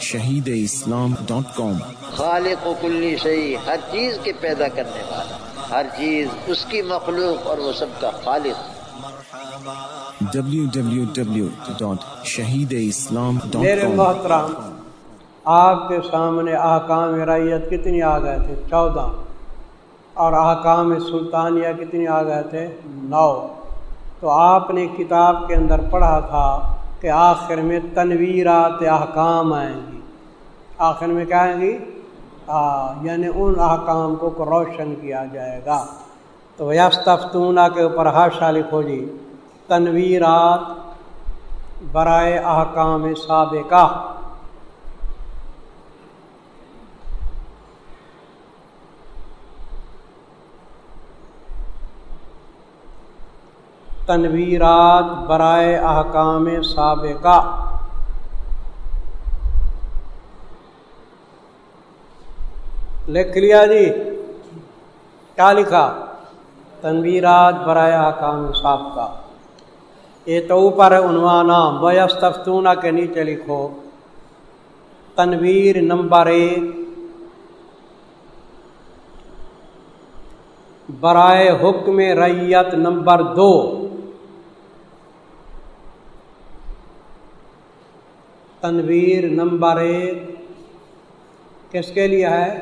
Shaheed Islam dot com خالق و کلی شہی ہر چیز کے پیدا کرنے والا ہر چیز اس کی مخلوق اور وہ سب کا خالق۔ میرے محترم آپ کے سامنے احکام ریت کتنی آ گئے تھے؟ چودہ۔ اور احکام سلطانیہ کتنی آ گئے تھے؟ نو۔ تو آپ نے کتاب کے اندر پڑھا تھا کہ آخر میں تنویرات احکام آئیں گی۔ آخر میں کیا آئیں گی؟ یعنی ان احکام کو روشن کیا جائے گا۔ تو یستفتونہ کے اوپر ہاشا لکھو جی تنویرات برائے احکام سابقہ۔ تنویرات برائے احکام سابقہ۔ لکھ لیا جی۔ کیا لکھا؟ تنویرات برائے احکام سابقہ۔ یہ تو اوپر عنوان بیستفتونہ کے نیچے لکھو۔ تنویر نمبر ایک۔ برائے حکم ریت نمبر دو۔ تنویر نمبر ایک کس کے لیے ہے؟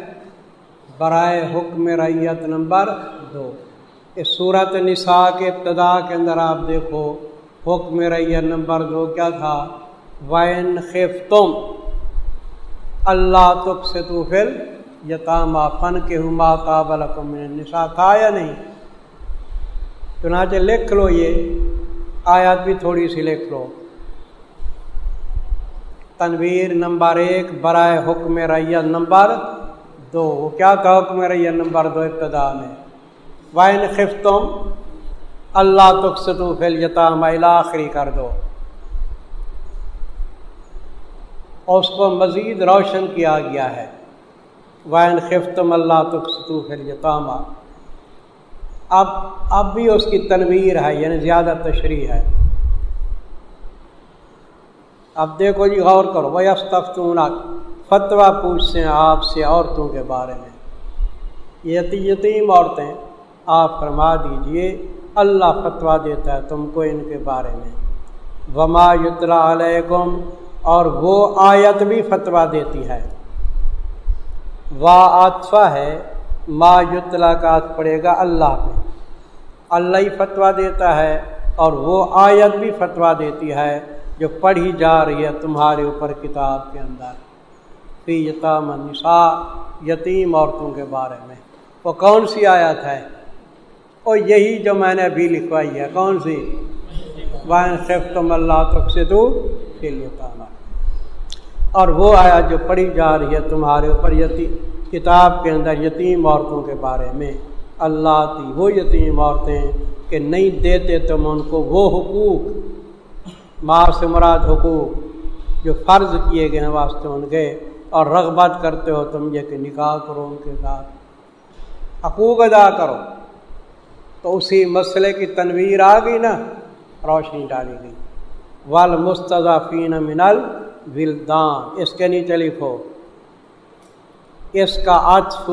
برائے حکم ریت نمبر دو۔ اس صورت نساء کے ابتدا کے اندر آپ دیکھو، حکم ریت نمبر دو کیا تھا؟ وین خف تم اللہ تک سے تو پھر یتامہ فن کے ہما تابل نسا تھا یا نہیں؟ چنانچہ لکھ لو یہ آیات بھی تھوڑی سی لکھ لو۔ تنویر نمبر ایک، برائے حکم ریت نمبر دو۔ وہ کیا تھا حکم ریت نمبر دو ابتدا میں؟ وائن خفتم، اللہ تک ستو فل یتام آخری کر دو۔ اور اس کو مزید روشن کیا گیا ہے۔ وائن خفتم، اللہ تک ستو فل یتام اب اب بھی اس کی تنویر ہے یعنی زیادہ تشریح ہے۔ اب دیکھو جی غور کرو وہ استفتون فتویٰ پوچھتے ہیں آپ سے عورتوں کے بارے میں۔ یتی، یتیم عورتیں، آپ فرما دیجیے، اللہ فتویٰ دیتا ہے تم کو ان کے بارے میں۔ وما یتلا علیکم، اور وہ آیت بھی فتویٰ دیتی ہے۔ وا آتفا ہے، ما یتلا کا پڑے گا اللہ پہ۔ اللہ ہی فتویٰ دیتا ہے اور وہ آیت بھی فتویٰ دیتی ہے۔ جو پڑھی جا رہی ہے تمہارے اوپر کتاب کے اندر۔ فی یتام نساء یتیم عورتوں کے بارے میں۔ وہ کون سی آیت ہے؟ وہ یہی جو میں نے ابھی لکھوائی ہے، کون سی؟ وائن صف تم اللہ تک سے تو فی اور وہ آیا جو پڑھی جا رہی ہے تمہارے اوپر یتیم کتاب کے اندر یتیم عورتوں کے بارے میں۔ اللہ تی وہ یتیم عورتیں کہ نہیں دیتے تم ان کو، وہ حقوق ماں سے مراد حقوق جو فرض کیے گئے ہیں واسطے ان کے اور رغبت کرتے ہو تم یہ کہ نکاح کرو ان کے ساتھ۔ حقوق ادا کرو۔ تو اسی مسئلے کی تنویر آ گئی نا، روشنی ڈالی گئی۔ ول مستضفین منل ولدان اس کے نیچے لکھو۔ اس کا عطف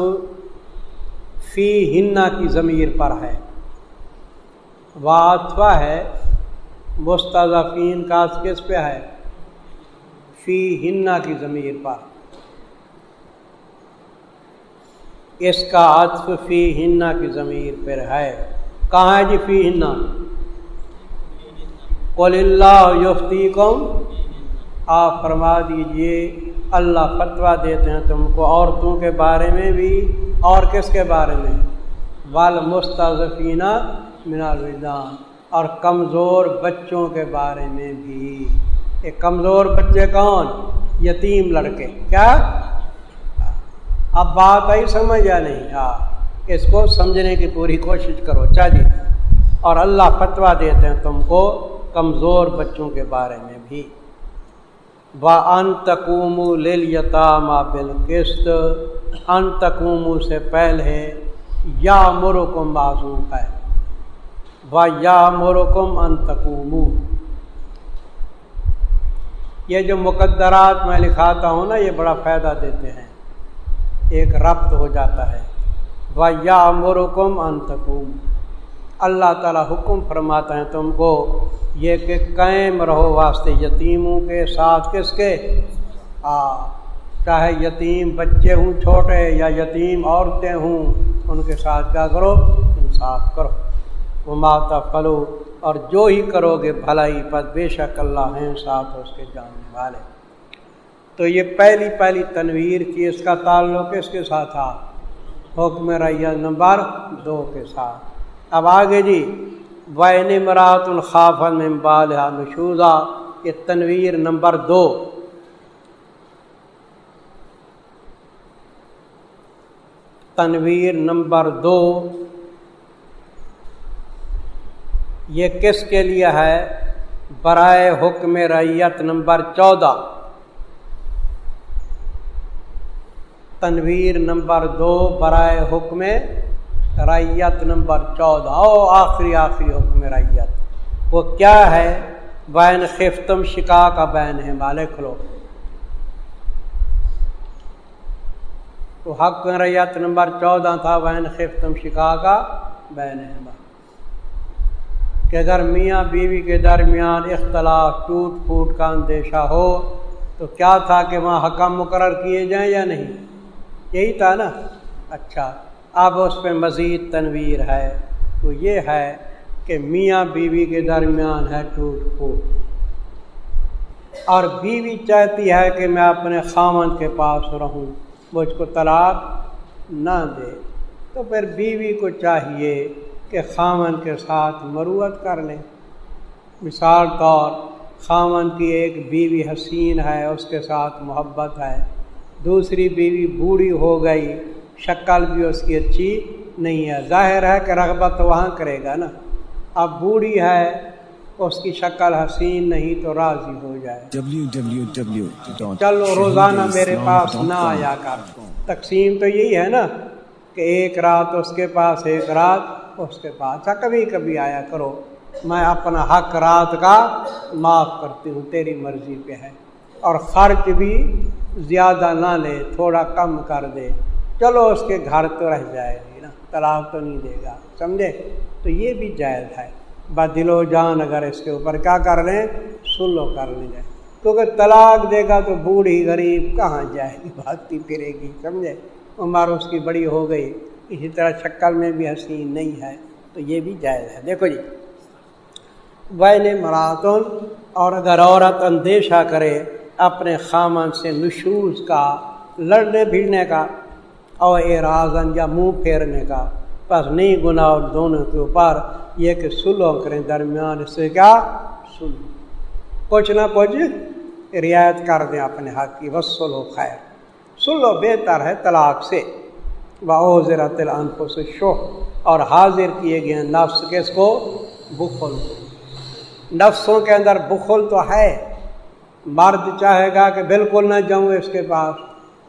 فی ہنا کی ضمیر پر ہے۔ واطفہ ہے مستضفین کا کس پہ ہے؟ فی ہنا کی ضمیر پر۔ اس کا عطف فی ہنا کی ضمیر پر ہے۔ کہاں ہے جی فی ہنا؟ قل اللہ یفتی کم آپ فرما دیجیے، اللہ فتویٰ دیتے ہیں تم کو عورتوں کے بارے میں بھی اور کس کے بارے میں؟ وال مستضفینہ منا اور کمزور بچوں کے بارے میں بھی۔ ایک کمزور بچے کون؟ یتیم لڑکے۔ کیا؟ اب بات آئی، سمجھ یا نہیں؟ ہاں اس کو سمجھنے کی پوری کوشش کرو جی اور اللہ فتویٰ دیتے ہیں تم کو کمزور بچوں کے بارے میں بھی۔ با ان تکوم لتام بال قسط ان تکوم سے پہلے یا مرکم معذوف ہے۔ یا مورکم انتکوم یہ جو مقدرات میں لکھاتا ہوں نا، یہ بڑا فائدہ دیتے ہیں۔ ایک ربط ہو جاتا ہے۔ و یا مرکم انتقم اللہ تعالیٰ حکم فرماتا ہے تم کو، یہ کہ قائم رہو واسطے یتیموں کے ساتھ۔ کس کے؟ آ، چاہے یتیم بچے ہوں، چھوٹے، یا یتیم عورتیں ہوں، ان کے ساتھ کیا کرو؟ انصاف کرو۔ وہ ماتا فلو اور جو ہی کرو گے بھلائی، پر بے شک اللہ ہیں ساتھ اس کے جاننے والے۔ تو یہ پہلی پہلی تنویر تھی اس کا تعلق اس کے ساتھ تھا؟ حکم ریہ نمبر دو کے ساتھ۔ اب آگے جی وین مرات الخاف المبال نشوزہ یہ تنویر نمبر دو۔ تنویر نمبر دو۔ یہ کس کے لیے ہے؟ برائے حکم ریت نمبر چودہ۔ تنویر نمبر دو، برائے حکم ریت نمبر چودہ۔ او آخری آخری حکم ریت وہ کیا ہے؟ بین خفتم شکا کا بین ہے مالک لو۔ تو حق ریت نمبر چودہ تھا بین خفتم شکا کا بین کہ اگر میاں بیوی کے درمیان اختلاف ٹوٹ پھوٹ کا اندیشہ ہو، تو کیا تھا کہ وہاں حکم مقرر کیے جائیں یا نہیں؟ یہی تھا نا؟ اچھا اب اس پہ مزید تنویر ہے۔ تو یہ ہے کہ میاں بیوی کے درمیان ہے ٹوٹ پھوٹ۔ اور بیوی چاہتی ہے کہ میں اپنے خامن کے پاس رہوں، مجھ کو طلاق نہ دے۔ تو پھر بیوی کو چاہیے کہ خامن کے ساتھ مروت کر لیں۔ مثال طور خامن کی ایک بیوی حسین ہے اس کے ساتھ محبت ہے۔ دوسری بیوی بوڑھی ہو گئی شکل بھی اس کی اچھی نہیں ہے۔ ظاہر ہے کہ رغبت وہاں کرے گا نا۔ اب بوڑھی ہے اس کی شکل حسین نہیں تو راضی ہو جائے۔ چلو روزانہ میرے پاس نہ آیا کر۔ تقسیم تو یہی ہے نا کہ ایک رات اس کے پاس ایک رات اس کے پاس اچھا کبھی کبھی آیا کرو، میں اپنا حق رات کا معاف کرتی ہوں، تیری مرضی پہ ہے۔ اور خرچ بھی زیادہ نہ لے، تھوڑا کم کر دے۔ چلو اس کے گھر تو رہ جائے گی نا، طلاق تو نہیں دے گا، سمجھے؟ تو یہ بھی جائز ہے۔ دل و جان اگر اس کے اوپر کیا کر لیں، سلو کر لیں جائے کیونکہ طلاق دے گا تو بوڑھی غریب کہاں جائے گی؟ بھاگتی پھرے گی، سمجھے؟ عمر اس کی بڑی ہو گئی۔ اسی طرح شکل میں بھی حسین نہیں ہے، تو یہ بھی جائز ہے۔ دیکھو جی وین مراتن، اور اگر عورت اندیشہ کرے اپنے خامن سے نشوز کا، لڑنے بھیڑنے کا اور اعراضن یا منہ پھیرنے کا، بس نہیں گناہ دونوں کے اوپر، یہ کہ سلو کریں درمیان اس سے کیا؟ سلو۔ کچھ نہ کچھ رعایت کر دیں اپنے حق کی بس سلو خیر۔ سلو بہتر ہے طلاق سے۔ بہت انفوں سے شوق اور حاضر کیے گئے نفس، کس کو؟ بخل نفسوں کے اندر بخل تو ہے، مرد چاہے گا کہ بالکل نہ جاؤں اس کے پاس،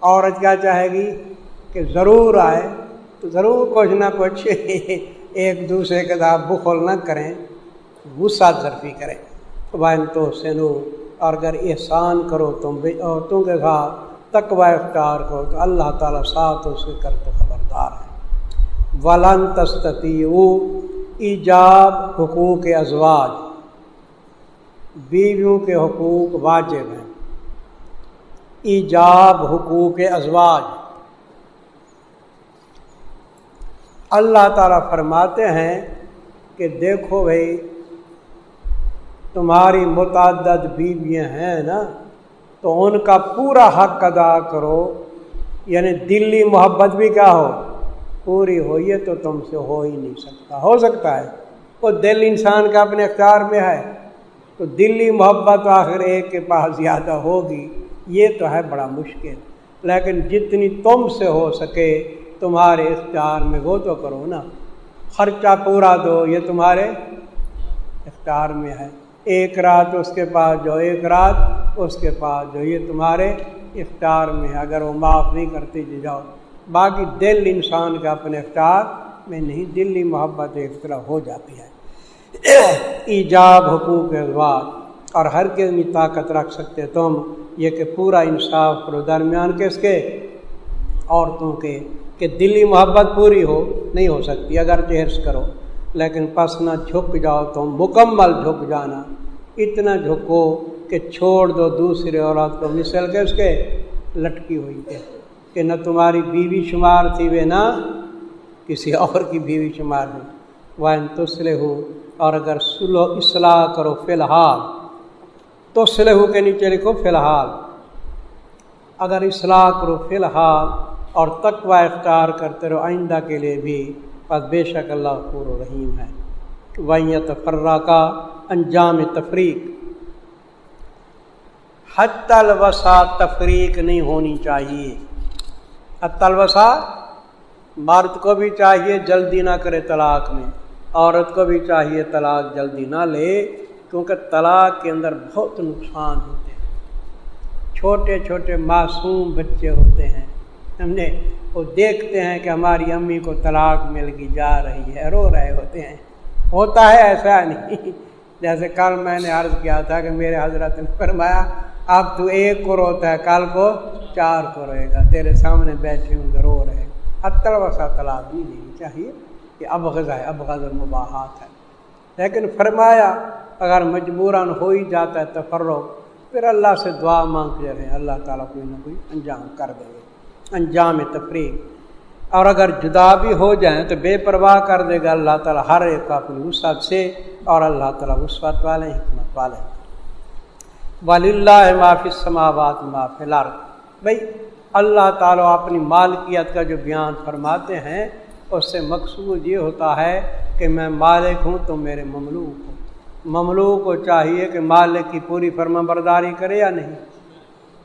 عورت کیا چاہے گی؟ کہ ضرور آئے۔ تو ضرور کچھ نہ کچھ ایک دوسرے کے ساتھ بخل نہ کریں، غصہ ضرفی کریں۔ وائن تو سنو اور اگر احسان کرو تم بھی، عورتوں کے ساتھ تقوا اختیار کرو تو اللہ تعالیٰ ساتھ اس کے کر تو خبردار ہے۔ ولن تستی ایجاب حقوق ازواج۔ بیویوں کے حقوق واجب ہیں۔ ایجاب حقوق ازواج۔ اللہ تعالیٰ فرماتے ہیں کہ دیکھو بھائی، تمہاری متعدد بیویاں ہیں نا تو ان کا پورا حق ادا کرو۔ یعنی دلی محبت بھی کیا ہو؟ پوری ہو، یہ تو تم سے ہو ہی نہیں سکتا۔ ہو سکتا ہے۔ وہ دل انسان کا اپنے اختیار میں ہے۔ تو دلی محبت آخر ایک کے پاس زیادہ ہوگی۔ یہ تو ہے بڑا مشکل۔ لیکن جتنی تم سے ہو سکے، تمہارے اختیار میں وہ تو کرو نا۔ خرچہ پورا دو، یہ تمہارے اختیار میں ہے۔ ایک رات اس کے پاس جو ایک رات اس کے پاس جو یہ تمہارے اختیار میں ہے۔ اگر وہ معاف نہیں کرتے جی جاؤ۔ باقی دل انسان کا اپنے اختیار میں نہیں، دلی محبت ایک طرح ہو جاتی ہے۔ ایجاب حقوق اخبار اور ہر کے میں طاقت رکھ سکتے تم، یہ کہ پورا انصاف کرو درمیان کس کے؟ عورتوں کے۔ کہ دلی محبت پوری ہو، نہیں ہو سکتی۔ اگر چہرس کرو۔ لیکن پس نہ جھک جاؤ تم مکمل جھک جانا۔ اتنا جھکو کہ چھوڑ دو دوسرے عورت کو۔ مثل کے اس کے لٹکی ہوئی تھے کہ نہ تمہاری بیوی شمار تھی وہ نہ کسی اور کی بیوی شمار ہوئی وائن تسلے ہو اور اگر سلو اصلاح کرو فی الحال۔ تو سلح کے نیچے لکھو فی الحال۔ اگر اصلاح کرو فی الحال اور تقوا اختیار کرتے رہو آئندہ کے لیے بھی۔ بس بے شک اللہ پور و رحیم ہے۔ وہیں تفرہ کا انجام تفریق حت الوسا تفریق نہیں ہونی چاہیے۔ حت الوسا مرد کو بھی چاہیے جلدی نہ کرے طلاق میں، عورت کو بھی چاہیے طلاق جلدی نہ لے، کیونکہ طلاق کے اندر بہت نقصان ہوتے ہیں۔ چھوٹے چھوٹے معصوم بچے ہوتے ہیں۔ ہم نے وہ دیکھتے ہیں کہ ہماری امی کو طلاق مل گئی، جا رہی ہے، رو رہے ہوتے ہیں۔ ہوتا ہے ایسا نہیں۔ جیسے کل میں نے عرض کیا تھا کہ میرے حضرت نے فرمایا، اب تو ایک کو روتا ہے، کل کو چار کو رہے گا۔ تیرے سامنے بیٹھے ہوں گے رو رہے۔ گا اتر وسا طلاق نہیں دینی چاہیے کہ اب غذا ہے، اب غزل مباحات ہے۔ لیکن فرمایا، اگر مجبوراً ہو ہی جاتا ہے تو پھر اللہ سے دعا مانگتے رہیں۔ اللہ تعالیٰ کوئی نہ کوئی انجام کر دیں گے انجام تفریح۔ اور اگر جدا بھی ہو جائیں تو بے پرواہ کر دے گا اللہ تعالیٰ، ہر ایک اپنی وسعت سے اور اللہ تعالیٰ وسعت والے، حکمت والے۔ ولی اللہ معافی سماوات معاف لار بھائی اللہ تعالیٰ اپنی مالکیت کا جو بیان فرماتے ہیں، اس سے مقصود یہ ہوتا ہے کہ میں مالک ہوں تو میرے مملوک ہوں۔ مملو کو چاہیے کہ مالک کی پوری فرما برداری کرے یا نہیں؟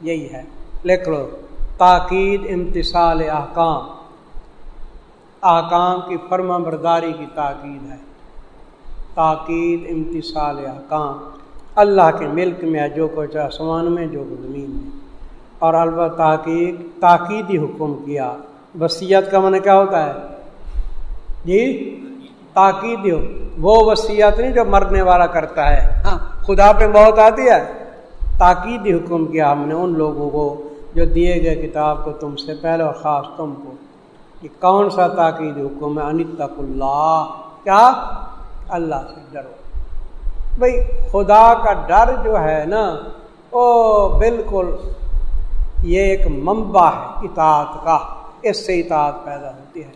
یہی ہے۔ لکھ لو۔ تاکید امتصال احکام۔ احکام کی فرما برداری کی تاکید ہے۔ تاکید امتصال احکام۔ اللہ کے ملک میں جو کچھ آسمان میں، جو کچھ زمین میں۔ اور البتہ تاکید، تاکیدی حکم کیا۔ وصیت کا من کیا ہوتا ہے؟ جی؟ تاکید ہو۔ وہ وصیت نہیں جو مرنے والا کرتا ہے۔ ہاں خدا پہ بہت آتی ہے۔ تاکید حکم کیا ہم نے ان لوگوں کو۔ جو دیے گئے کتاب کو تم سے پہلے اور خاص تم کو۔ کہ کون سا تاکید حکم ہے؟ انتق اللہ۔ کیا؟ اللہ سے ڈرو۔ بھائی خدا کا ڈر جو ہے نا، وہ بالکل یہ ایک منبع ہے اطاعت کا۔ اس سے اطاعت پیدا ہوتی ہے۔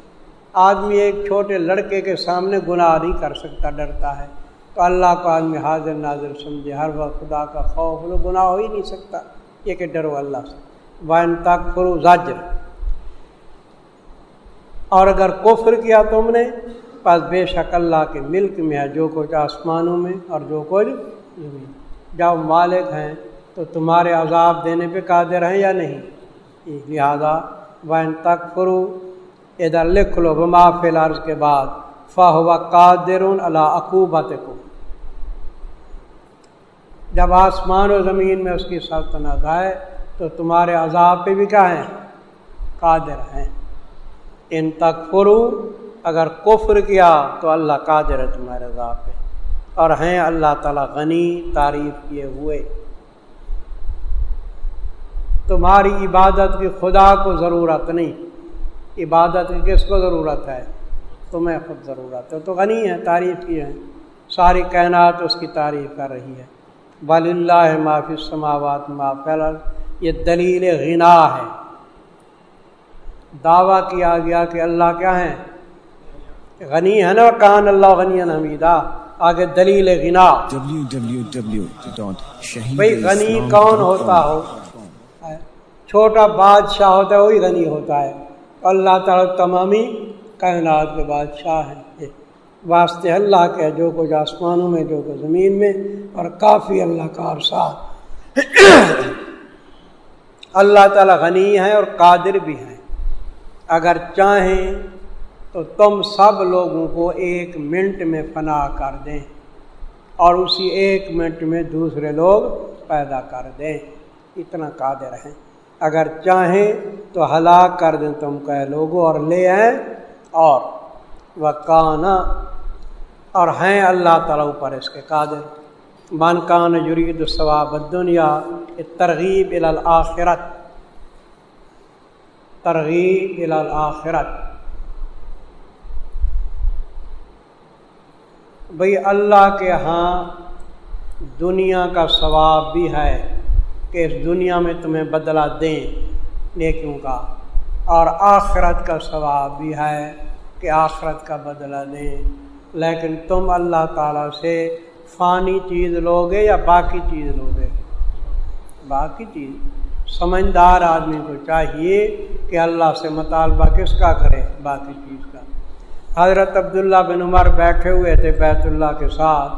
آدمی ایک چھوٹے لڑکے کے سامنے گناہ نہیں کر سکتا، ڈرتا ہے۔ تو اللہ کو آدمی حاضر ناظر سمجھے، ہر وقت خدا کا خوف لو گناہ ہو ہی نہیں سکتا۔ یہ کہ ڈرو اللہ سے۔ وائن تک فرو زاجر اور اگر کفر کیا تم نے، پس بے شک اللہ کے ملک میں ہے، جو کچھ آسمانوں میں اور جو کچھ زمین۔ جب مالک ہیں، تو تمہارے عذاب دینے پہ قادر ہیں یا نہیں؟ جی، لہٰذا وائن تک فرو ادھر لکھ لو بما فل عرض کے بعد۔ فاہوا قادر اللہ عقوبت کو جب آسمان و زمین میں اس کی سلطنت ہے تو تمہارے عذاب پہ بھی کیا ہیں؟ قادر ہیں۔ ان تک فرو اگر کفر کیا تو اللہ قادر ہے تمہارے عذاب پہ۔ اور ہیں اللہ تعالیٰ غنی، تعریف کیے ہوئے۔ تمہاری عبادت کی خدا کو ضرورت نہیں۔ عبادت کی کس کو ضرورت ہے؟ تمہیں خود ضرورت ہے۔ تو غنی ہے تعریف کی ہے ساری کائنات اس کی تعریف کر رہی ہے۔ ولی اللہ معافی سماوات معافل یہ دلیل غنا ہے۔ دعویٰ کیا گیا کہ اللہ کیا ہے غنی ہے نا، کان اللہ غنی حمیدہ۔ آگے دلیل غنا۔ بھائی غنی کون ہوتا ہو؟ چھوٹا بادشاہ ہوتا ہے، وہی غنی ہوتا ہے۔ اللہ تعالیٰ تمامی کائنات کے بادشاہ ہیں۔ واسطے اللہ کے، جو کچھ آسمانوں میں، جو کچھ زمین میں، اور کافی اللہ کا عرصہ۔ اللہ تعالیٰ غنی ہے اور قادر بھی ہیں۔ اگر چاہیں تو تم سب لوگوں کو ایک منٹ میں فنا کر دیں اور اسی ایک منٹ میں دوسرے لوگ پیدا کر دیں۔ اتنا قادر ہیں۔ اگر چاہیں تو ہلاک کر دیں تم کہ لوگوں اور لے آئیں اور وہ اور ہیں اللہ تعالیٰ اوپر اس کے قادر۔ من کان یرید ثواب دنیا ترغیب الآخرت ترغیب الآخرت بھئی اللہ کے ہاں دنیا کا ثواب بھی ہے کہ اس دنیا میں تمہیں بدلہ دیں نیکیوں کا، اور آخرت کا ثواب بھی ہے کہ آخرت کا بدلہ دیں۔ لیکن تم اللہ تعالیٰ سے فانی چیز لوگے یا باقی چیز لوگے؟ باقی چیز۔ سمجھدار آدمی کو چاہیے کہ اللہ سے مطالبہ کس کا کرے باقی چیز کا۔ حضرت عبداللہ بن عمر بیٹھے ہوئے تھے بیت اللہ کے ساتھ،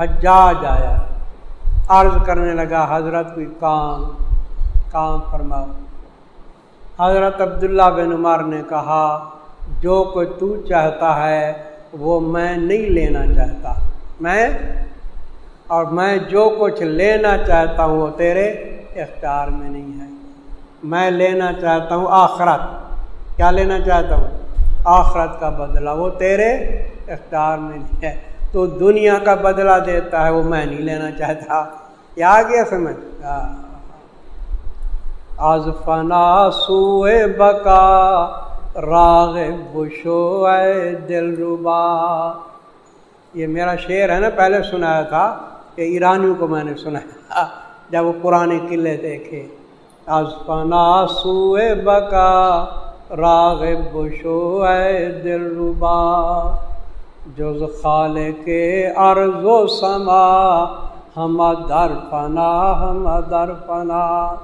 حجاج آیا۔ عرض کرنے لگا، حضرت کوئی کام کام فرما حضرت عبداللہ بن عمر نے کہا، جو کوئی تو چاہتا ہے وہ میں نہیں لینا چاہتا۔ میں اور میں جو کچھ لینا چاہتا ہوں وہ تیرے اختیار میں نہیں ہے۔ میں لینا چاہتا ہوں آخرت۔ کیا لینا چاہتا ہوں؟ آخرت کا بدلہ۔ وہ تیرے اختیار میں نہیں ہے۔ تو دنیا کا بدلہ دیتا ہے، وہ میں نہیں لینا چاہتا۔ یہ آ گیا سمجھ؟ آز فنا سوئے بکا، راغ بشو اے دل ربا۔ یہ میرا شعر ہے نا، پہلے سنایا تھا۔ کہ ایرانیوں کو میں نے سنایا جب وہ پرانے قلعے دیکھے۔ آز سوئے بکا راغ بشو اے دل ربا۔ جز خال کے عرض و سما ہم در پنا ہم در پنا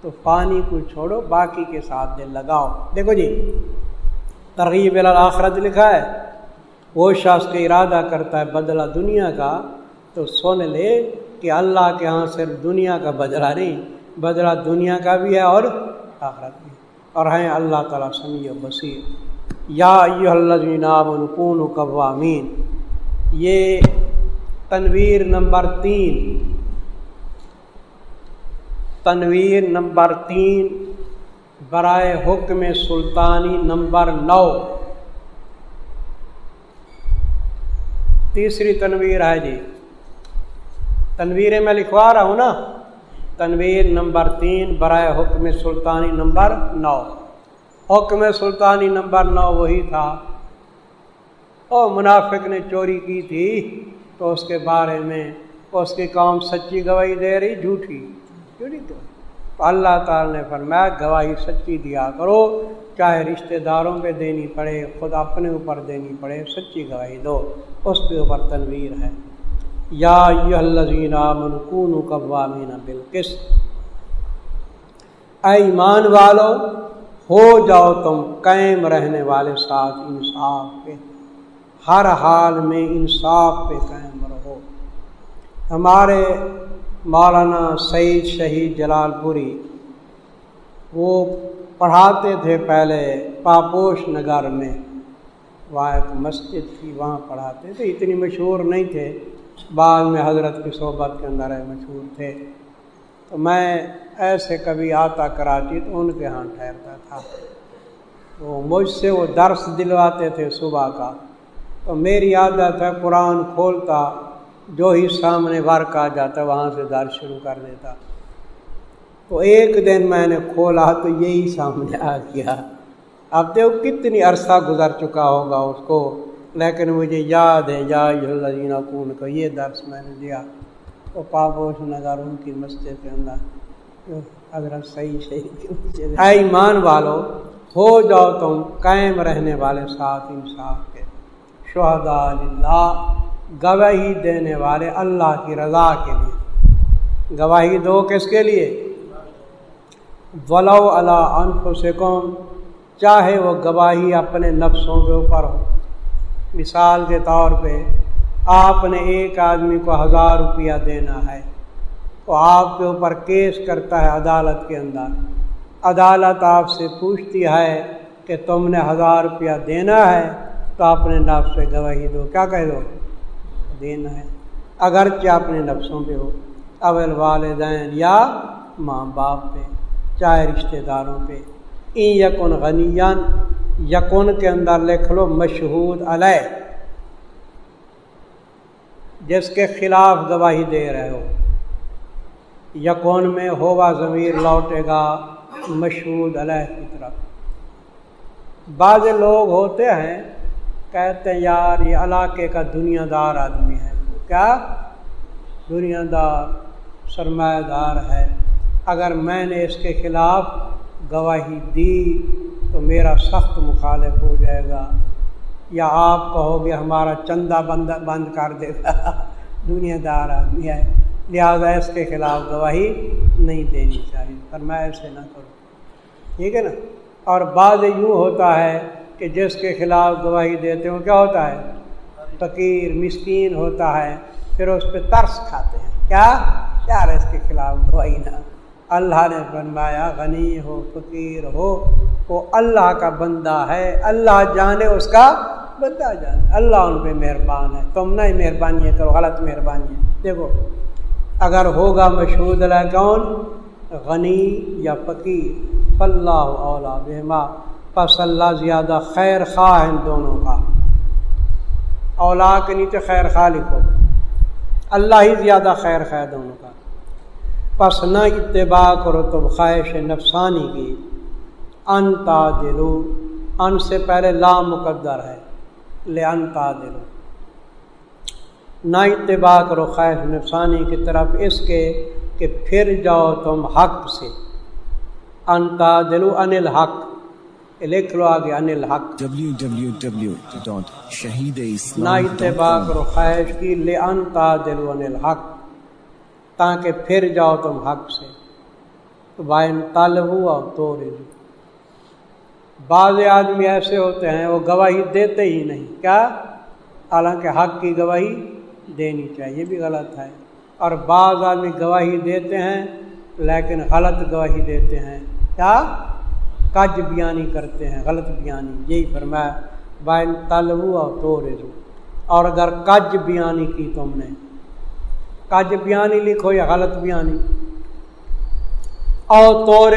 تو پانی کو چھوڑو، باقی کے ساتھ دل لگاؤ۔ دیکھو جی ترغیب آخرت لکھا ہے۔ وہ شخص کا ارادہ کرتا ہے بدلہ دنیا کا۔ تو سن لے کہ اللہ کے ہاں صرف دنیا کا بدلہ نہیں، بدلہ دنیا کا بھی ہے اور آخرت بھی۔ اور ہیں اللہ تعالیٰ سمیع بصیر۔ یا النکون قوامین۔ یہ تنویر نمبر تین۔ تنویر نمبر تین۔ برائے حکم سلطانی نمبر نو۔ تیسری تنویر ہے جی۔ تنویر میں لکھوا رہا ہوں نا؟ تنویر نمبر تین، برائے حکم سلطانی نمبر نو۔ حکم سلطانی نمبر نو وہی تھا۔ او منافق نے چوری کی تھی تو اس کے بارے میں اس کی قوم سچی گواہی دے رہی، جھوٹھی۔ چوری تو اللہ تعالی نے فرمایا، گواہی سچی دیا کرو، چاہے رشتہ داروں پہ دینی پڑے، خود اپنے اوپر دینی پڑے، سچی گواہی دو۔ اس کے اوپر تنویر ہے۔ یا الذین آمنوا قوامین بالقسط۔ اے ایمان والو، ہو جاؤ تم قائم رہنے والے ساتھ انصاف پہ، ہر حال میں انصاف پہ قائم رہو۔ ہمارے مولانا سعید شہید جلال پوری، وہ پڑھاتے تھے پہلے پاپوش نگر میں وہاں ایک مسجد تھی، وہاں پڑھاتے تھے۔ اتنی مشہور نہیں تھے۔ بعد میں حضرت کی صحبت کے اندر مشہور تھے۔ تو میں ایسے کبھی آتا کراچی تو ان کے ہاں ٹھہرتا تھا۔ تو مجھ سے وہ درس دلواتے تھے صبح کا۔ تو میری عادت ہے قرآن کھولتا، جو ہی سامنے ورک آ جاتا، وہاں سے درس شروع کر دیتا۔ تو ایک دن میں نے کھولا تو یہی سامنے آ گیا۔ اب دیکھو کتنی عرصہ گزر چکا ہوگا اس کو۔ لیکن مجھے یاد ہے، یا کون کو یہ درس میں نے دیا۔ تو پابوش نگر، ان کی مسجد کے اندر۔ حضرت صحیح صحیح اے ایمان والو، ہو جاؤ تم قائم رہنے والے ساتھ انصاف کے۔ شہدا اللہ گواہی دینے والے اللہ کی رضا کے لیے۔ گواہی دو کس کے لیے؟ ولو اللہ انفسکم چاہے وہ گواہی اپنے نفسوں کے اوپر ہو۔ مثال کے طور پہ آپ نے ایک آدمی کو ہزار روپیہ دینا ہے تو آپ کے اوپر کیس کرتا ہے عدالت کے اندر۔ عدالت آپ سے پوچھتی ہے کہ تم نے ہزار روپیہ دینا ہے تو اپنے نفس سے گواہی دو۔ کیا کہہ دو دینا ہے۔ اگرچہ اپنے نفسوں پہ ہو، اول والدین یا ماں باپ پہ، چاہے رشتہ داروں پہ۔ این یکن غنیان یقن کے اندر لکھ لو مشہور علیہ۔ جس کے خلاف گواہی دے رہے ہو۔ یقون میں ہوگا ضمیر لوٹے گا مشہور علیہ کی طرف۔ بعض لوگ ہوتے ہیں، کہتے ہیں، یار، یہ علاقے کا دنیا دار آدمی ہے۔ کیا؟ دنیا دار سرمایہ دار ہے۔ اگر میں نے اس کے خلاف گواہی دی تو میرا سخت مخالف ہو جائے گا۔ یا آپ کہو گے ہمارا چندہ بند بند کر دے گا۔ دنیا دار آدمی ہے۔ لہٰذا اس کے خلاف گواہی نہیں دینی چاہیے۔ پر میں ایسے نہ کروں ٹھیک ہے نا؟ اور بعض یوں ہوتا ہے کہ جس کے خلاف گواہی دیتے ہوں، کیا ہوتا ہے؟ فقیر، مسکین ہوتا ہے۔ پھر اس پہ ترس کھاتے ہیں۔ کیا؟ یار اس کے خلاف گواہی نہ۔ اللہ نے فرمایا، غنی ہو، فقیر ہو، وہ اللہ کا بندہ ہے۔ اللہ جانے اس کا بندہ جانے۔ اللہ ان پہ مہربان ہے۔ تم نہ ہی مہربانی کرو غلط مہربانی ہے۔ دیکھو، اگر ہوگا مشہور اللہ کون؟ غنی یا فقیر؟ فلاح اولا بہما۔ پس اللہ زیادہ خیر خواہ ان دونوں کا۔ اولا کے نیچے خیر خواہ لکھو۔ اللہ ہی زیادہ خیر خواہ دونوں پس نہ اتباع کرو تم خواہش نفسانی کی۔ انتا دلو ان سے پہلے لام مقدر ہے لے انتا دلو۔ نہ اتباع کرو خواہش نفسانی کی طرف اس کے کہ پھر جاؤ تم حق سے۔ انتا دلو انل حق۔ لکھ لو آگے انل حق۔ نہ اتباع کرو خواہش کی لے انتا دلو انل حق۔ تاکہ پھر جاؤ تم حق سے۔ تو بائن طالب ہوا تو بعض آدمی ایسے ہوتے ہیں، وہ گواہی دیتے ہی نہیں۔ کیا؟ حالانکہ حق کی گواہی دینی چاہیے، یہ بھی غلط ہے۔ اور بعض آدمی گواہی دیتے ہیں، لیکن غلط گواہی دیتے ہیں۔ کیا؟ کج بیانی کرتے ہیں، غلط بیانی۔ یہی فرمایا، بائن طالب ہوا تو اور اگر کج بیانی کی تم نے کج بیانی لکھو یا غلط بیانی؟ او طور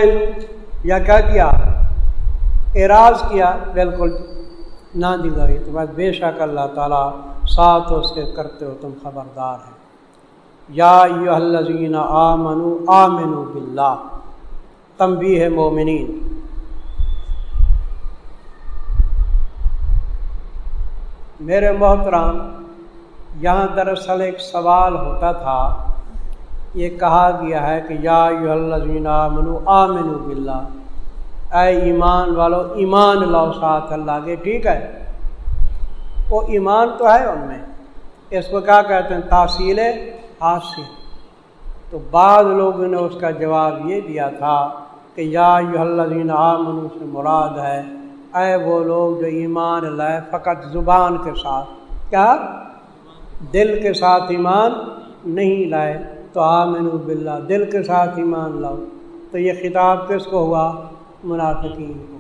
یا کیا کیا اعراض کیا، بالکل نہ دگائی تو بس بے شک اللہ تعالیٰ ساتھ اس کے کرتے ہو، تم خبردار ہے یا الزین آ منو آ منو تم بھی ہے مومنین۔ میرے محترام یہاں دراصل ایک سوال ہوتا تھا۔ یہ کہا گیا ہے کہ یا الزین منو آ منو بلّہ اے ایمان والو، ایمان لاؤ ساتھ اللہ کے، ٹھیک ہے؟ وہ ایمان تو ہے ان میں۔ اس کو کیا کہتے ہیں؟ تاثیل حاصل۔ تو بعض لوگوں نے اس کا جواب یہ دیا تھا کہ یا یادین آمن سے مراد ہے، اے وہ لوگ جو ایمان لائے فقط زبان کے ساتھ۔ کیا؟ دل کے ساتھ ایمان نہیں لائے، تو آمن باللہ، دل کے ساتھ ایمان لاؤ۔ تو یہ خطاب کس کو ہوا؟ منافقین کو۔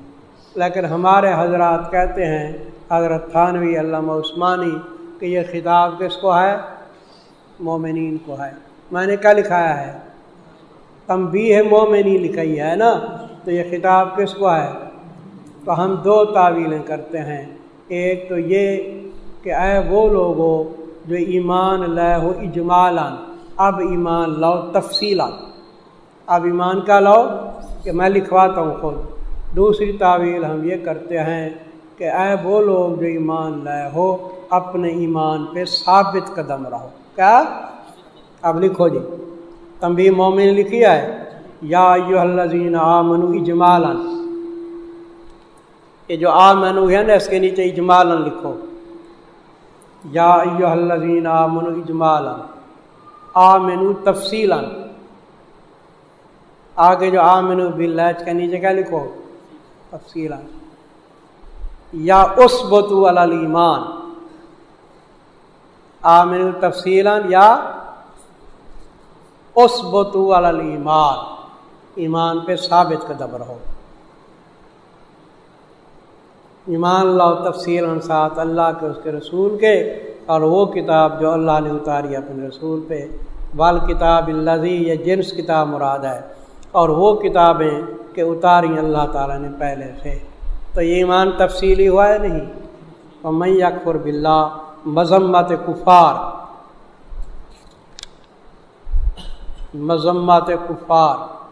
لیکن ہمارے حضرات کہتے ہیں، حضرت تھانوی علامہ عثمانی، کہ یہ خطاب کس کو ہے؟ مومنین کو ہے۔ میں نے کیا لکھایا ہے؟ تم بھی ہے مومنی لکھائی ہے نا؟ تو یہ خطاب کس کو ہے؟ تو ہم دو تعویلیں کرتے ہیں۔ ایک تو یہ کہ اے وہ لوگ ہو جو ایمان لے ہو اجمالان اب ایمان لاؤ تفصیلات اب ایمان کا لاؤ کہ میں لکھواتا ہوں خود۔ دوسری تعویل ہم یہ کرتے ہیں کہ اے وہ لوگ جو ایمان لائے ہو، اپنے ایمان پہ ثابت قدم رہو۔ کیا؟ اب لکھو جی۔ تم بھی مومن لکھی ہے، یا یو الزین آ منو یہ جو آ منو ہے نا، اس کے نیچے اجمال لکھو۔ یا یو الزین آ منو اجمال آ تفصیل آگے جو آمن بلچ کے نیچے کیا لکھو؟ تفصیل یا اس بتو والا ایمان آمن تفصیل یا اس بتو والا ایمان ایمان پہ ثابت قدم رہو ایمان اللہ تفصیل ساتھ اللہ کے، اس کے رسول کے، اور وہ کتاب جو اللہ نے اتاری اپنے رسول پہ۔ بال کتاب اللہ یہ جنس کتاب مراد ہے۔ اور وہ کتابیں کہ اتاری اللہ تعالیٰ نے پہلے سے۔ تو یہ ایمان تفصیلی ہوا ہے نہیں؟ اور میں اکبر بلّہ مذمت کفار۔ مذمت کفار۔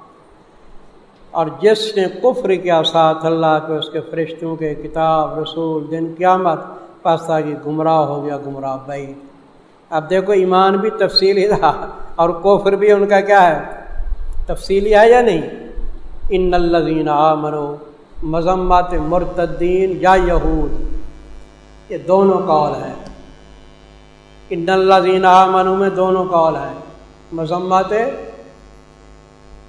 اور جس نے کفر کیا ساتھ اللہ کے، اس کے فرشتوں کے، کتاب، رسول، دن قیامت، پاستا کی گمراہ ہو گیا، گمراہ بھائی۔ اب دیکھو، ایمان بھی تفصیلی تھا اور کفر بھی ان کا کیا ہے؟ تفصیلی ہے یا نہیں؟ ان الزین آ مرو مذمت مرتدین یا یہود۔ یہ دونوں قول ہیں۔ ان الزین آ منو میں دونوں قول ہیں۔ مذمت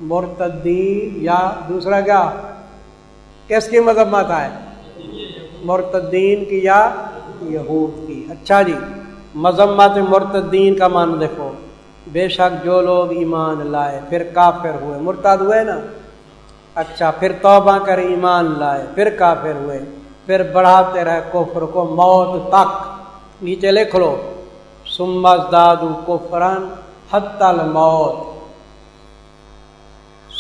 مرتدین یا دوسرا کیا؟ کس کی مذمت ہے؟ مرتدین کی یا یہود کی؟ اچھا جی مذمت مرتدین کا مان دیکھو۔ بے شک جو لوگ ایمان لائے، پھر کافر ہوئے۔ مرتد ہوئے نا؟ اچھا پھر توبہ کر، ایمان لائے۔ پھر کافر ہوئے۔ پھر بڑھاتے رہے کفر کو موت تک۔ نیچے لکھ لو۔ سمس دادو کفرن حتل موت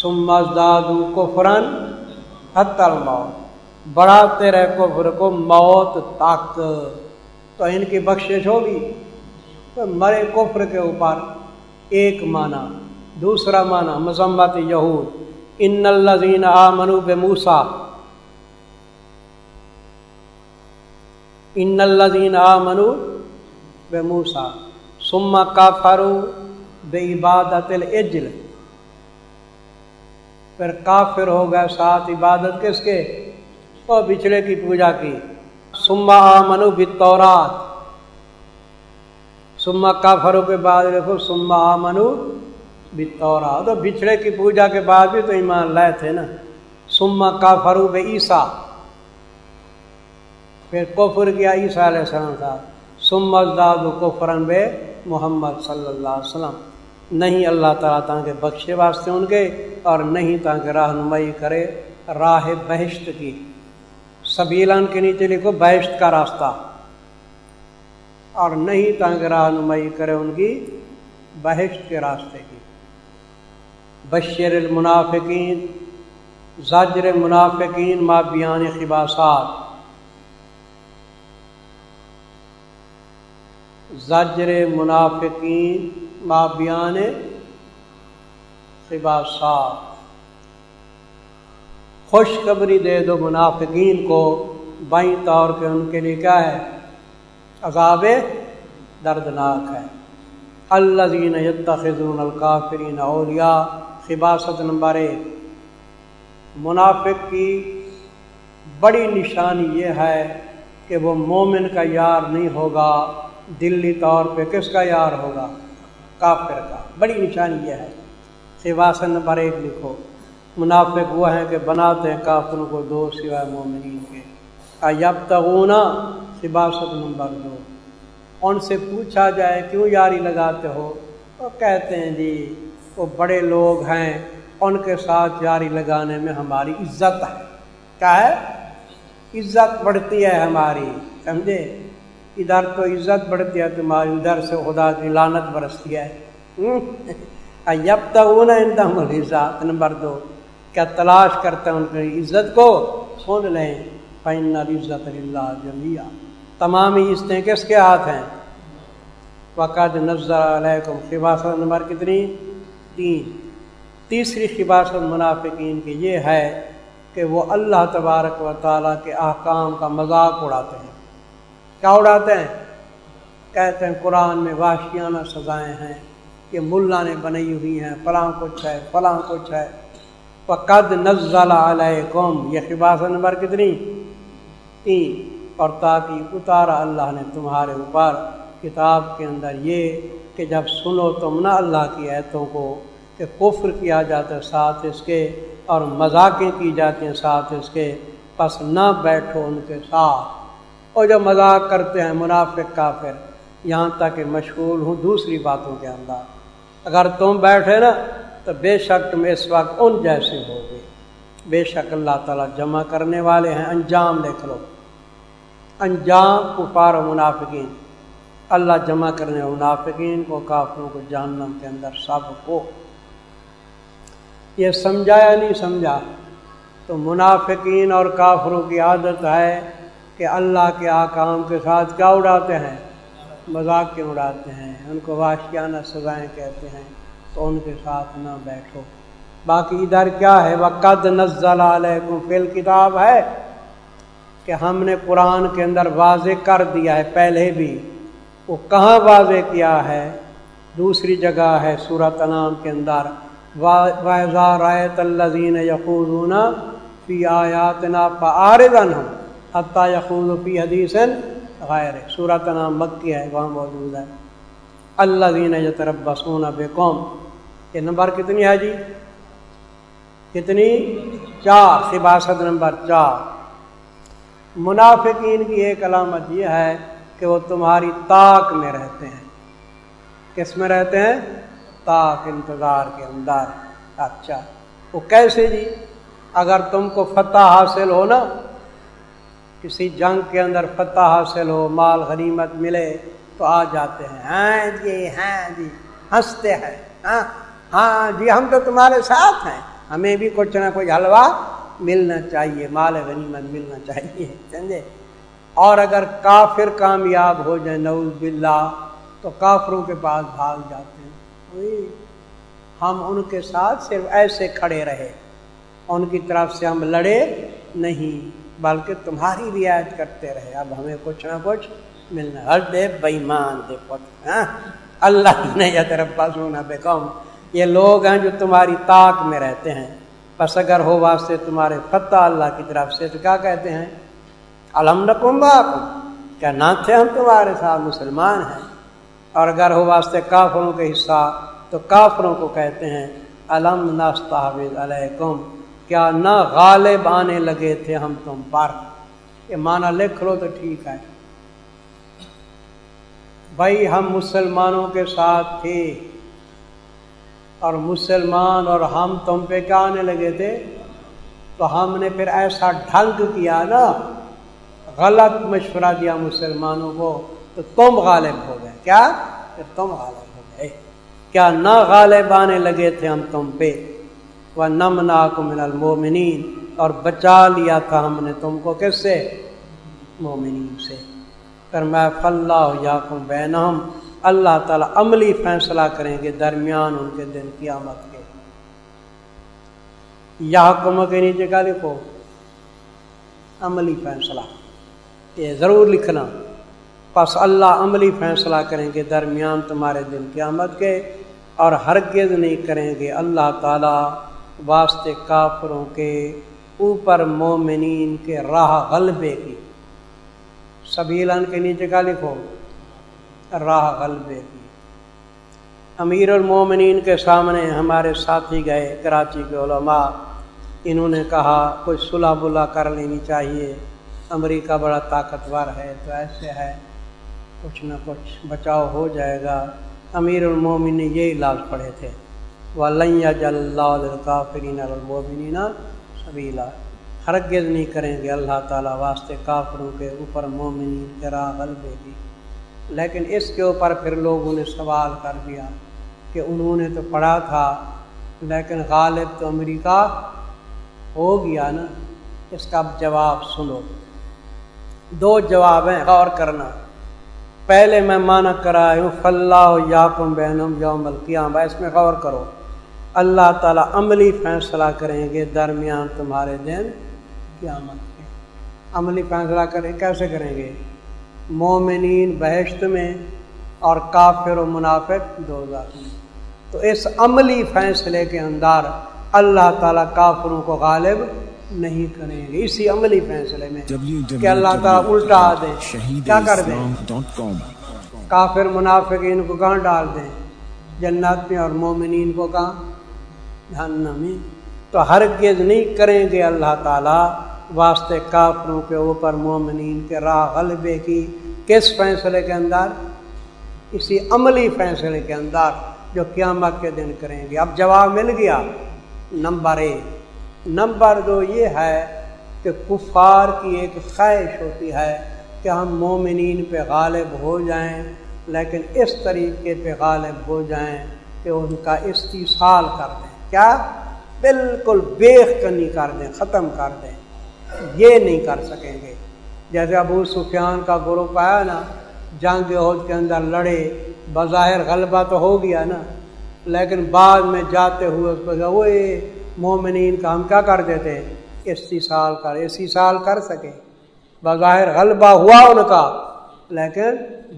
سمس کفرن حتل موت بڑھاتے رہے کفر کو موت تک۔ تو ان کی بخشش ہوگی۔ تو مرے کفر کے اوپر۔ ایک معنی۔ دوسرا معنی۔ مذمت یہود۔ ان الزین آ منو بے موسا ان الزین آ منو بے موسا سما کا فرو بے عبادت الجل پھر کافر ہو گئے ساتھ عبادت کس کے؟ تو بچڑے کی پوجا کی۔ سما منو بتورات سما کافروں کے بعد دیکھو سما منو بتورات تو بچڑے کی پوجا کے بعد بھی تو ایمان لائے تھے نا۔ سما کا فرو بے عیسا پھر کفر کیا عیسیٰ علیہ السلام تھا۔ سمت داد کفرن بے محمد صلی اللہ علیہ وسلم۔ نہیں اللہ تعالیٰ تاکہ بخشے واسطے ان کے اور نہیں تاکہ رہنمائی کرے راہ بہشت کی۔ سبیلان کے نیچے لکھو بہشت کا راستہ۔ اور نہیں تاکہ رہنمائی کرے ان کی بہشت کے راستے کی۔ بشیر المنافقین زاجر منافقین ما بیان خباسات زجر منافقین ما بیان خباسات خوشخبری دے دو منافقین کو بائیں طور پہ ان کے لیے کیا ہے؟ عذاب دردناک ہے۔ اللہ دین یتخذون القافرین اولیاء خباست نمبر ایک۔ منافق کی بڑی نشانی یہ ہے کہ وہ مومن کا یار نہیں ہوگا، دلی طور پہ کس کا یار ہوگا؟ کافر کا بڑی نشانی یہ ہے۔ خباست نمبر ایک لکھو۔ منافق وہ ہیں کہ بناتے ہیں کافروں کو دو سوائے مومنین کے۔ ایب تغونا سباست نمبر دو۔ ان سے پوچھا جائے کیوں یاری لگاتے ہو؟ تو کہتے ہیں جی وہ بڑے لوگ ہیں۔ ان کے ساتھ یاری لگانے میں ہماری عزت ہے۔ کیا ہے؟ عزت بڑھتی ہے ہماری، سمجھے؟ ادھر تو عزت بڑھتی ہے تمہاری ادھر سے خدا کی لانت برستی ہے۔ ایب تغونا اندم الحسات نمبر دو۔ کیا تلاش کرتے ہیں ان کی عزت کو؟ سن لیں۔ فین عزت اللہ جمیا تمام عزتیں کس کے ہاتھ ہیں۔ وقت نظر علیکم خباصت نمبر کتنی؟ تین۔ تیسری خباصت منافقین کی یہ ہے کہ وہ اللہ تبارک و تعالیٰ کے احکام کا مذاق اڑاتے ہیں۔ کیا اڑاتے ہیں، کہتے ہیں قرآن میں واشیانہ سزائیں ہیں کہ ملا نے بنائی ہوئی ہیں، فلاں کچھ ہے فلاں کچھ ہے فقد نزل علیکم، یہ خباس نمبر کتنی؟ تین۔ اور تاکہ اتارا اللہ نے تمہارے اوپر کتاب کے اندر یہ کہ جب سنو تم نہ اللہ کی ایتوں کو کہ کفر کیا جاتا ہے ساتھ اس کے اور مذاقیں کی جاتی ہیں ساتھ اس کے، پس نہ بیٹھو ان کے ساتھ۔ اور جو مذاق کرتے ہیں، منافق، کافر، یہاں تک کہ مشغول ہوں، دوسری باتوں کے اندر۔ اگر تم بیٹھے نا، تو بے شک تم اس وقت ان جیسے ہو گے بے شک اللہ تعالیٰ جمع کرنے والے ہیں۔ انجام دیکھ لو۔ انجام، کفار و منافقین۔ اللہ جمع کرنے منافقین کو، کافروں کو جہنم کے اندر سب کو۔ یہ سمجھا یا نہیں، سمجھا۔ تو منافقین اور کافروں کی عادت ہے کہ اللہ کے آکام کے ساتھ کیا اڑاتے ہیں؟ مذاق کے اڑاتے ہیں؟ ان کو واشیانہ سزائیں کہتے ہیں، تو ان کے ساتھ نہ بیٹھو۔ باقی ادھر کیا ہے؟ وہ قد نزل علیکم فل کتاب ہے کہ ہم نے قرآن کے اندر واضح کر دیا ہے پہلے بھی۔ وہ کہاں واضح کیا ہے؟ دوسری جگہ ہے سورت انعام کے اندر۔ رایت الزین یقون فی آیات نا پاردن حتیٰ یقون فی حدیث غیر سورت نام مکی ہے، وہاں موجود ہے۔ اللہ دین یتربسون بے قوم یہ نمبر کتنی ہے جی؟ کتنی؟ چار، سباست نمبر چار۔ منافقین کی ایک علامت یہ ہے کہ وہ تمہاری طاق میں رہتے ہیں۔ کس میں رہتے ہیں؟ طاق انتظار کے اندر۔ اچھا وہ کیسے جی؟ اگر تم کو فتح حاصل ہو نا کسی جنگ کے اندر فتح حاصل ہو، مال غنیمت ملے تو آ جاتے ہیں۔ ہاں جی ہاں جی ہنستے ہیں۔ ہاں ہاں جی ہم تو تمہارے ساتھ ہیں۔ ہمیں بھی کچھ نہ کچھ حلوہ ملنا چاہیے، مال غنیمت ملنا چاہیے، سمجھے؟ اور اگر کافر کامیاب ہو جائے، نعوذ باللہ، تو کافروں کے پاس بھاگ جاتے ہیں۔ ہم ان کے ساتھ صرف ایسے کھڑے رہے۔ ان کی طرف سے ہم لڑے نہیں۔ بلکہ تمہاری رعایت کرتے رہے۔ اب ہمیں کچھ نہ کچھ ملنا ہر دے بےمان دے پت ہاں؟ اللہ نے یا طرف سونا بے قوم۔ یہ لوگ ہیں جو تمہاری طاق میں رہتے ہیں۔ بس اگر ہو واسطے تمہارے فتح اللہ کی طرف سے، تو کیا کہتے ہیں؟ الحمد باپ کیا نہ تھے ہم تمہارے ساتھ مسلمان ہیں۔ اور اگر ہو واسطے کافروں کے حصہ، تو کافروں کو کہتے ہیں علم ناستحوید علیکم۔ کیا نہ غالب آنے لگے تھے ہم تم پر۔ یہ معنی لکھ لو تو ٹھیک ہے۔ بھائی ہم مسلمانوں کے ساتھ تھے اور مسلمان اور ہم تم پہ کیا آنے لگے تھے؟ تو ہم نے پھر ایسا ڈھنگ کیا نا، غلط مشورہ دیا مسلمانوں کو، تو تم غالب ہو گئے۔ کیا؟ پھر تم غالب ہو گئے۔ کیا نہ غالب آنے لگے تھے ہم تم پہ؟ وہ نم ناک من المومنین اور بچا لیا تھا ہم نے تم کو کس سے؟ مومنین سے۔ کر میں فلاح یا کم بین اللہ تعالیٰ عملی فیصلہ کریں گے درمیان ان کے دن کی آمد کے۔ یا حکم کے نیچے کا لکھو۔ عملی فیصلہ۔ یہ ضرور لکھنا۔ پس اللہ عملی فیصلہ کریں گے درمیان تمہارے دن کی آمد کے۔ اور ہرگز نہیں کریں گے اللہ تعالیٰ واسطے کافروں کے اوپر مومنین کے راہ غلبے کی۔ سبیلن کے نیچے کا لکھو۔ راہ غلبے کی۔ امیر المومنین کے سامنے ہمارے ساتھی گئے کراچی کے علماء۔ انہوں نے کہا کچھ صلح بلا کر لینی چاہیے۔ امریکہ بڑا طاقتور ہے، تو ایسے ہے۔ کچھ نہ کچھ بچاؤ ہو جائے گا۔ امیر المومن نے یہ علاج پڑھے تھے۔ ولیا جل کافرین المومنین سبیلا ہرگز نہیں کریں گے اللہ تعالیٰ واسطے کافروں کے اوپر مومنین کے راہ غلبے کی لیکن اس کے اوپر پھر لوگوں نے سوال کر دیا کہ انہوں نے تو پڑھا تھا، لیکن غالب تو امریکہ ہو گیا نا۔ اس کا اب جواب سنو۔ دو جواب ہیں غور کرنا۔ پہلے میں مانا کرایا ہوں فلاح یاقم بینم یوم القیام اس میں غور کرو۔ اللہ تعالیٰ عملی فیصلہ کریں گے درمیان تمہارے دن قیامت کے۔ عملی فیصلہ کریں کیسے کریں گے؟ مومنین بہشت میں اور کافر و منافق دو میں۔ تو اس عملی فیصلے کے اندر اللہ تعالیٰ کافروں کو غالب نہیں کریں گے۔ اسی عملی فیصلے میں کہ اللہ تعالیٰ الٹا دیں کیا کر دیں؟ کافر منافقین کو کہاں ڈال دیں؟ جنت میں اور مومنین کو کہاں؟ جہنم میں تو ہرگز نہیں کریں گے اللہ تعالیٰ واسطے کافروں کے اوپر مومنین کے راہ غلبے کی۔ کس فیصلے کے اندر؟ اسی عملی فیصلے کے اندر جو قیامت کے دن کریں گے۔ اب جواب مل گیا۔ نمبر ایک۔ نمبر دو یہ ہے کہ کفار کی ایک خواہش ہوتی ہے کہ ہم مومنین پہ غالب ہو جائیں، لیکن اس طریقے پہ غالب ہو جائیں کہ ان کا استحصال کر دیں۔ کیا؟ بالکل بیخ کنی کر دیں، ختم کر دیں۔ یہ نہیں کر سکیں گے۔ جیسے ابو سفیان کا گروپ آیا نا، جنگ عہد کے اندر لڑے، بظاہر غلبہ تو ہو گیا نا، لیکن بعد میں جاتے ہوئے اس پہ وہ مومنین کا ہم کیا کر دیتے؟ اسی سال کر، اسی سال کر سکے۔ بظاہر غلبہ ہوا ان کا، لیکن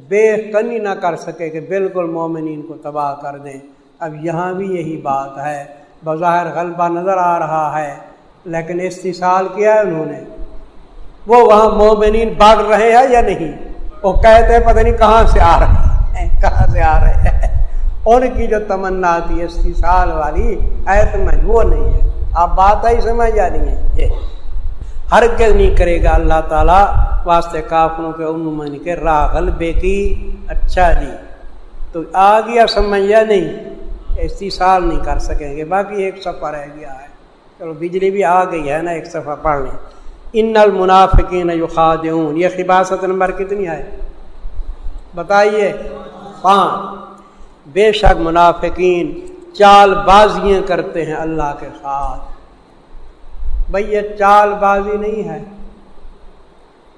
بے کنی نہ کر سکے کہ بالکل مومنین کو تباہ کر دیں۔ اب یہاں بھی یہی بات ہے۔ بظاہر غلبہ نظر آ رہا ہے، لیکن استحصال کیا ہے انہوں نے؟ وہ وہاں مومنین بھاگ رہے ہیں یا نہیں؟ وہ کہتے ہیں پتہ نہیں کہاں سے آ رہے ہیں، کہاں سے آ رہے ہیں۔ ان کی جو تمنا تھی، استحصال والی ایسمجھ وہ نہیں ہے۔ آپ بات ہی سمجھ جا رہی ہیں؟ ہر نہیں کرے گا اللہ تعالیٰ واسطے کافروں کے عموماً کے راہ غلبے کی۔ اچھا جی تو آ گیا، سمجھ یا نہیں ایسی سال نہیں کر سکیں گے۔ باقی ایک صفحہ رہ گیا ہے۔ چلو بجلی بھی آ گئی ہے نا، ایک صفحہ پڑھ لیں۔ ان المنافقین یخادعون یہ خباست نمبر کتنی ہے؟ بتائیے۔ پانچ۔ بے شک منافقین چال بازیاں کرتے ہیں اللہ کے ساتھ۔ بھائی یہ چال بازی نہیں ہے۔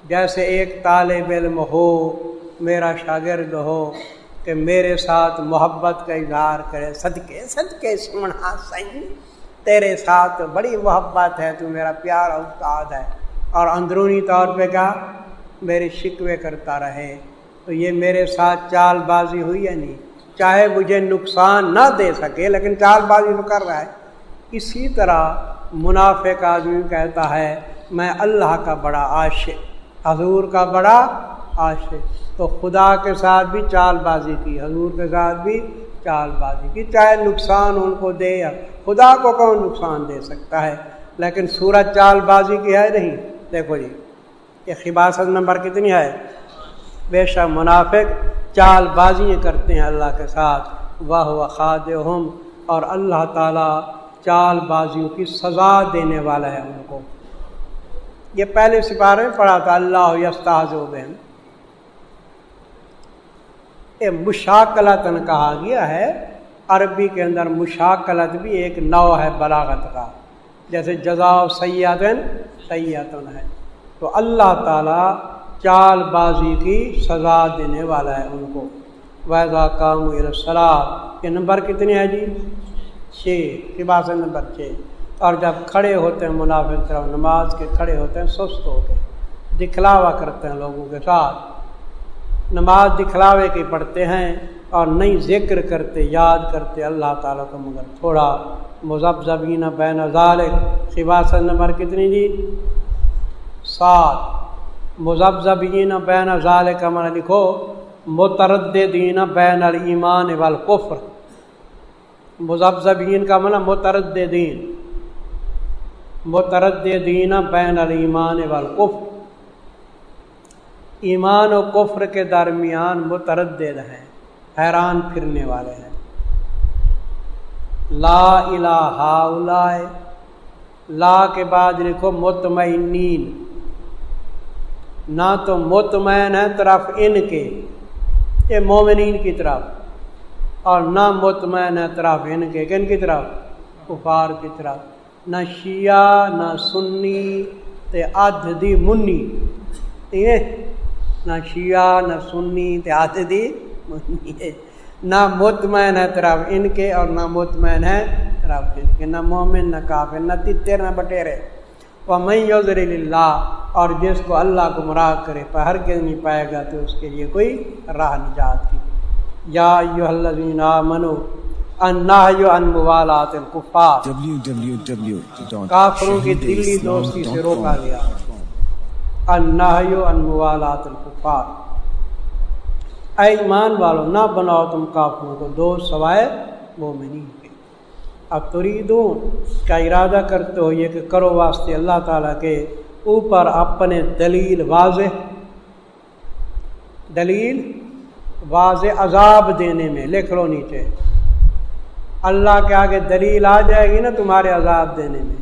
جیسے ایک طالب علم ہو، میرا شاگرد ہو کہ میرے ساتھ محبت کا اظہار کرے، صدقے صدقے سمنا صحیح۔ تیرے ساتھ بڑی محبت ہے، تو میرا پیارا استاد ہے۔ اور اندرونی طور پہ کیا میرے شکوے کرتا رہے۔ تو یہ میرے ساتھ چال بازی ہوئی یا نہیں؟ چاہے مجھے نقصان نہ دے سکے، لیکن چال بازی تو کر رہا ہے۔ اسی طرح منافق آدمی کہتا ہے، میں اللہ کا بڑا عاشق، حضور کا بڑا عاشق۔ تو خدا کے ساتھ بھی چال بازی کی، حضور کے ساتھ بھی چال بازی کی۔ چاہے نقصان ان کو دے یا خدا کو کون نقصان دے سکتا ہے، لیکن سورج چال بازی کی ہے نہیں۔ دیکھو جی یہ خباست نمبر کتنی ہے؟ بے شک منافق چال بازی کرتے ہیں اللہ کے ساتھ۔ واہ و خاد اور اللہ تعالیٰ چال بازیوں کی سزا دینے والا ہے ان کو۔ یہ پہلے سپارے میں پڑھا تھا، اللہ یستاز و بہن یہ مشاکلتن کہا گیا ہے۔ عربی کے اندر مشاکلت بھی ایک نو ہے بلاغت کا۔ جیسے جزا سیادن سیاتن ہے۔ تو اللہ تعالیٰ چال بازی کی سزا دینے والا ہے ان کو۔ ویزا کام یہ نمبر کتنی ہے جی؟ چھ۔ عباس نمبر چھ۔ اور جب کھڑے ہوتے ہیں منافع طرف، نماز کے کھڑے ہوتے ہیں، سست ہو کے، دکھلاوا کرتے ہیں لوگوں کے ساتھ۔ نماز دکھلاوے کی پڑھتے ہیں اور نہیں ذکر کرتے، یاد کرتے، اللہ تعالیٰ کو مگر تھوڑا مذہب زبین بین ذالک۔ خباس نمبر کتنی جی؟ سات۔ مذہب زبین بین ذالک من لکھو متردین بین المان والکفر۔ مذہب زبین کا من مترد دین مترد بین المان والکفر۔ ایمان و کفر کے درمیان متردد ہیں، حیران پھرنے والے ہیں۔ لا الہ لا کے بعد لکھو مطمئنین۔ نہ تو مطمئن ہے طرف ان کے، یہ مومنین کی طرف، اور نہ مطمئن ہے طرف ان کے۔ کن کی طرف؟ کفار کی طرف۔ نہ شیعہ، نہ سنی، تے ادھ دی منی نہ شیعہ نہ سنی تے ادھ دی نہ مطمئن ہے طرف ان کے اور نہ مطمئن ہے طرف ان کے۔ نہ مومن نہ کافر نہ تیر نہ بٹیرے۔ وہ میں یوزر اللہ اور جس کو اللہ کو مراد کرے پر ہر کے نہیں پائے گا تو اس کے لیے کوئی راہ نجات کی۔ یا یو اللہ منو کافروں کی دلی دوستی سے روکا گیا۔ انوالات الکفار۔ اے ایمان والو، نہ بناؤ تم کافروں کو دو سوائے وہ کے۔ اب تریدون کا ارادہ کرتے ہو یہ کہ کرو واسطے اللہ تعالیٰ کے اوپر اپنے دلیل واضح؟ دلیل واضح عذاب دینے میں لکھ لو نیچے۔ اللہ کے آگے دلیل آ جائے گی نا تمہارے عذاب دینے میں۔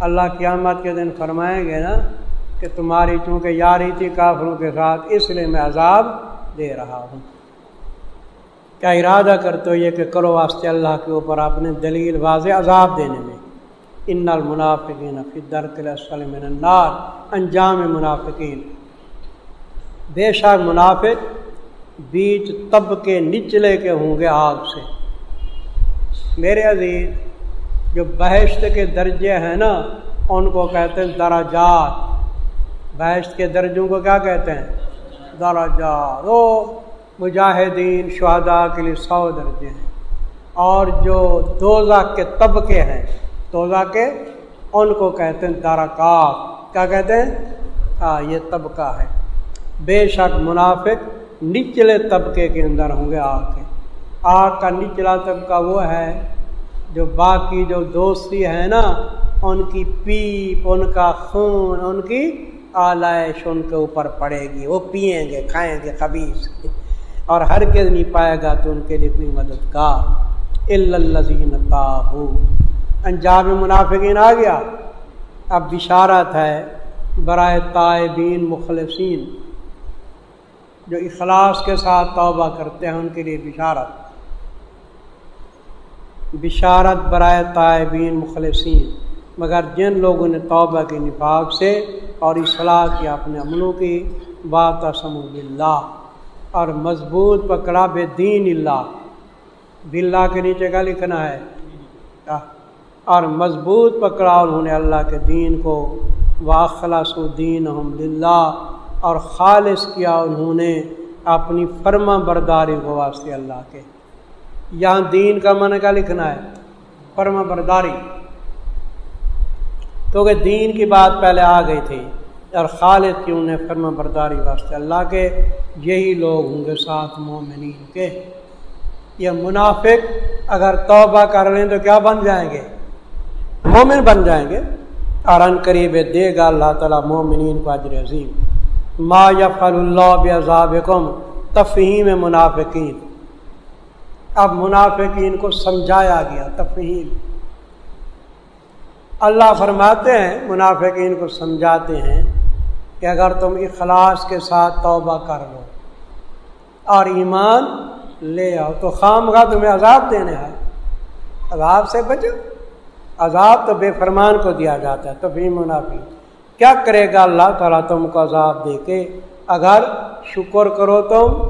اللہ قیامت کے دن فرمائیں گے نا کہ تمہاری چونکہ یاری تھی کافروں کے ساتھ، اس لیے میں عذاب دے رہا ہوں۔ کیا ارادہ کرتے ہو یہ کہ کرو واسطے اللہ کے اوپر اپنے دلیل واضح عذاب دینے میں؟ ان المنافقین فی درک من النار، انجام منافقین۔ بے شک منافق بیچ طب کے نچلے کے ہوں گے آگ سے۔ میرے عزیز، جو بحشت کے درجے ہیں نا، ان کو کہتے ہیں دراجات بحشت کے درجوں کو کیا کہتے ہیں؟ دراجات وہ مجاہدین، شہداء کے لیے سو درجے ہیں۔ اور جو دوزہ کے طبقے ہیں دوزہ کے ان کو کہتے ہیں درکات۔ کیا کہتے ہیں؟ ہاں یہ طبقہ ہے۔ بے شک منافق نچلے طبقے کے اندر ہوں گے آگ کے۔ آگ کا نچلا طبقہ وہ ہے جو باقی جو دوستی ہے نا، ان کی پیپ، ان کا خون، ان کی آلائش ان کے اوپر پڑے گی، وہ پئیں گے، کھائیں گے خبیص اور ہر کس نہیں پائے گا تو ان کے لیے کوئی مددگار۔ الزین تابو۔ انجام منافقین آ گیا۔ اب بشارت ہے برائے طائبین مخلصین۔ جو اخلاص کے ساتھ توبہ کرتے ہیں، ان کے لیے بشارت۔ بشارت برائے طائبین مخلصین۔ مگر جن لوگوں نے توبہ کے نفاق سے اور اصلاح کیا اپنے عملوں کی بات اللہ اور مضبوط پکڑا بے دین اللہ۔ بلّہ کے نیچے کا لکھنا ہے؟ اور مضبوط پکڑا انہوں نے اللہ کے دین کو۔ واخلاص الدین الحمد للہ اور خالص کیا انہوں نے اپنی فرما برداری کو واسطے اللہ کے۔ یہاں دین کا من کا لکھنا ہے؟ فرما برداری۔ کیونکہ دین کی بات پہلے آ گئی تھی اور خالد کی انہیں فرما برداری واسطے اللہ کے یہی لوگ ہوں گے ساتھ مومنین کے۔ یہ منافق اگر توبہ کر لیں تو کیا بن جائیں گے؟ مومن بن جائیں گے۔ اور ان قریب دے گا اللہ تعالیٰ مومنین کو اجر عظیم۔ ما یفل اللہ بذاب تفہیم منافقین۔ اب منافقین کو سمجھایا گیا، تفہیم۔ اللہ فرماتے ہیں، منافقین کو سمجھاتے ہیں کہ اگر تم اخلاص کے ساتھ توبہ کر لو اور ایمان لے آؤ، تو خام کا تمہیں عذاب دینے ہے عذاب سے بچو۔ عذاب تو بے فرمان کو دیا جاتا ہے، تو بھی منافی کیا کرے گا اللہ تعالیٰ تم کو عذاب دے کے؟ اگر شکر کرو تم،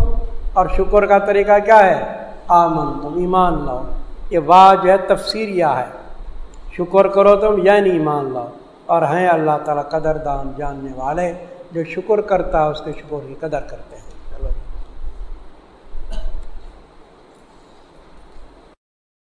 اور شکر کا طریقہ کیا ہے؟ آمن تم، ایمان لاؤ۔ یہ واہ جو ہے تفسیریہ ہے۔ شکر کرو تم یعنی ایمان لاؤ۔ اور ہیں اللہ تعالیٰ قدر دان جاننے والے، جو شکر کرتا ہے، اس کے شکر کی قدر کرتے